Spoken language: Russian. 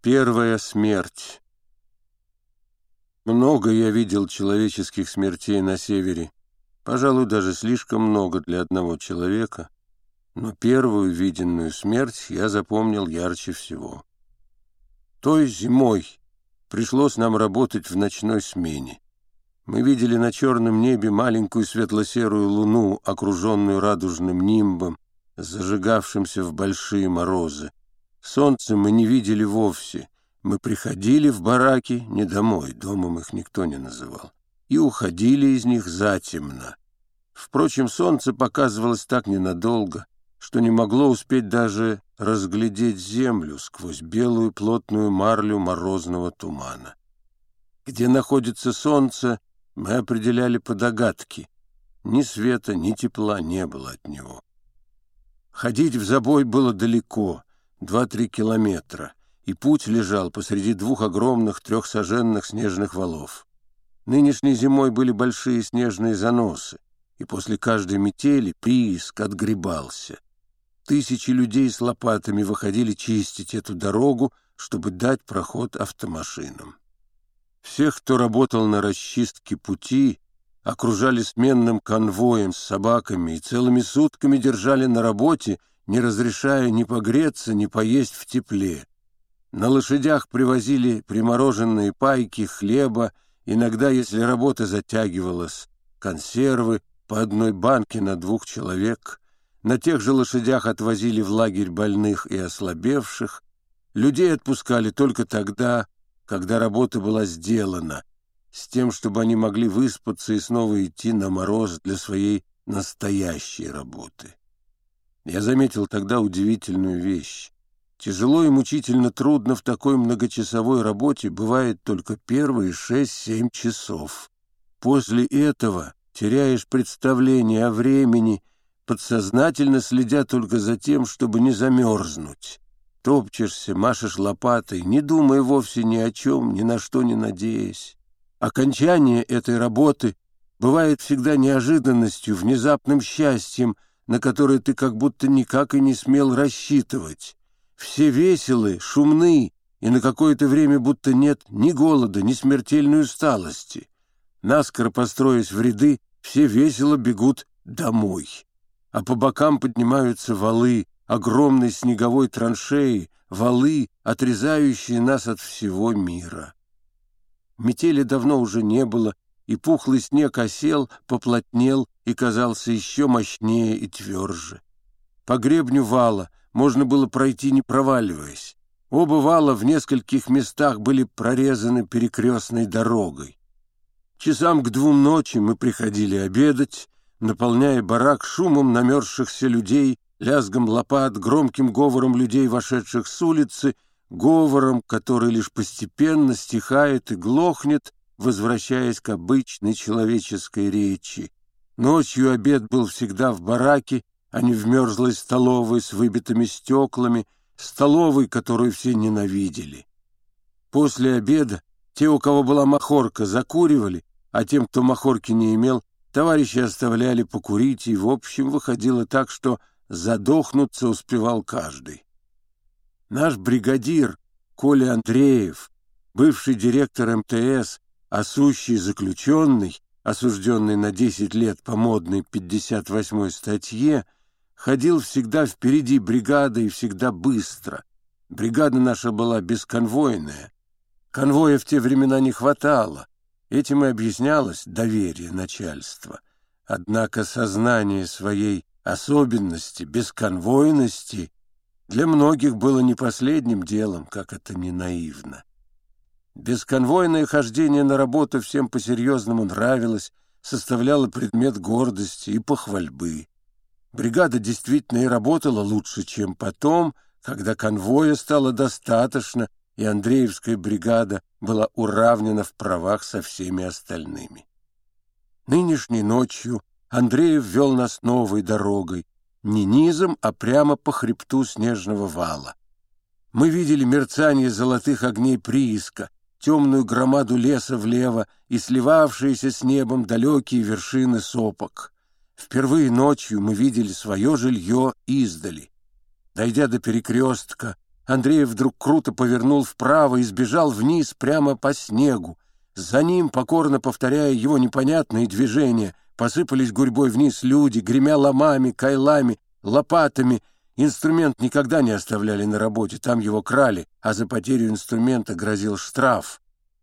Первая смерть. Много я видел человеческих смертей на севере. Пожалуй, даже слишком много для одного человека. Но первую виденную смерть я запомнил ярче всего. Той зимой пришлось нам работать в ночной смене. Мы видели на черном небе маленькую светло-серую луну, окруженную радужным нимбом, зажигавшимся в большие морозы. Солнце мы не видели вовсе. Мы приходили в бараки, не домой, домом их никто не называл, и уходили из них затемно. Впрочем, солнце показывалось так ненадолго, что не могло успеть даже разглядеть землю сквозь белую плотную марлю морозного тумана. Где находится солнце, мы определяли по догадке. Ни света, ни тепла не было от него. Ходить в забой было далеко, два-три километра, и путь лежал посреди двух огромных трехсоженных снежных валов. Нынешней зимой были большие снежные заносы, и после каждой метели прииск отгребался. Тысячи людей с лопатами выходили чистить эту дорогу, чтобы дать проход автомашинам. Всех, кто работал на расчистке пути, окружали сменным конвоем с собаками и целыми сутками держали на работе, не разрешая ни погреться, ни поесть в тепле. На лошадях привозили примороженные пайки, хлеба, иногда, если работа затягивалась, консервы по одной банке на двух человек. На тех же лошадях отвозили в лагерь больных и ослабевших. Людей отпускали только тогда, когда работа была сделана, с тем, чтобы они могли выспаться и снова идти на мороз для своей настоящей работы. Я заметил тогда удивительную вещь. Тяжело и мучительно трудно в такой многочасовой работе бывает только первые шесть-семь часов. После этого теряешь представление о времени, подсознательно следя только за тем, чтобы не замерзнуть. Топчешься, машешь лопатой, не думая вовсе ни о чем, ни на что не надеясь. Окончание этой работы бывает всегда неожиданностью, внезапным счастьем, на которое ты как будто никак и не смел рассчитывать. Все веселы, шумны, и на какое-то время будто нет ни голода, ни смертельной усталости. Наскоро построясь в ряды, все весело бегут домой. А по бокам поднимаются валы, огромной снеговой траншеи, валы, отрезающие нас от всего мира. Метели давно уже не было, и пухлый снег осел, поплотнел и казался еще мощнее и тверже. По гребню вала можно было пройти, не проваливаясь. Оба вала в нескольких местах были прорезаны перекрестной дорогой. Часам к двум ночи мы приходили обедать, наполняя барак шумом намерзшихся людей, лязгом лопат, громким говором людей, вошедших с улицы — говором, который лишь постепенно стихает и глохнет, возвращаясь к обычной человеческой речи. Ночью обед был всегда в бараке, а не в мерзлой столовой с выбитыми стеклами, столовой, которую все ненавидели. После обеда те, у кого была махорка, закуривали, а тем, кто махорки не имел, товарищи оставляли покурить, и в общем выходило так, что задохнуться успевал каждый. Наш бригадир Коля Андреев, бывший директор МТС, а сущий заключенный, осужденный на 10 лет по модной 58-й статье, ходил всегда впереди бригады и всегда быстро. Бригада наша была бесконвойная. Конвоя в те времена не хватало. Этим и объяснялось доверие начальства. Однако сознание своей особенности, бесконвойности для многих было не последним делом, как это не наивно. Бесконвойное хождение на работу всем по-серьезному нравилось, составляло предмет гордости и похвальбы. Бригада действительно и работала лучше, чем потом, когда конвоя стало достаточно, и Андреевская бригада была уравнена в правах со всеми остальными. Нынешней ночью Андреев вел нас новой дорогой, не низом, а прямо по хребту снежного вала. Мы видели мерцание золотых огней прииска, темную громаду леса влево и сливавшиеся с небом далекие вершины сопок. Впервые ночью мы видели свое жилье издали. Дойдя до перекрестка, Андреев вдруг круто повернул вправо и сбежал вниз прямо по снегу. За ним, покорно повторяя его непонятные движения, посыпались гурьбой вниз люди, гремя ломами, кайлами, лопатами. Инструмент никогда не оставляли на работе, там его крали, а за потерю инструмента грозил штраф.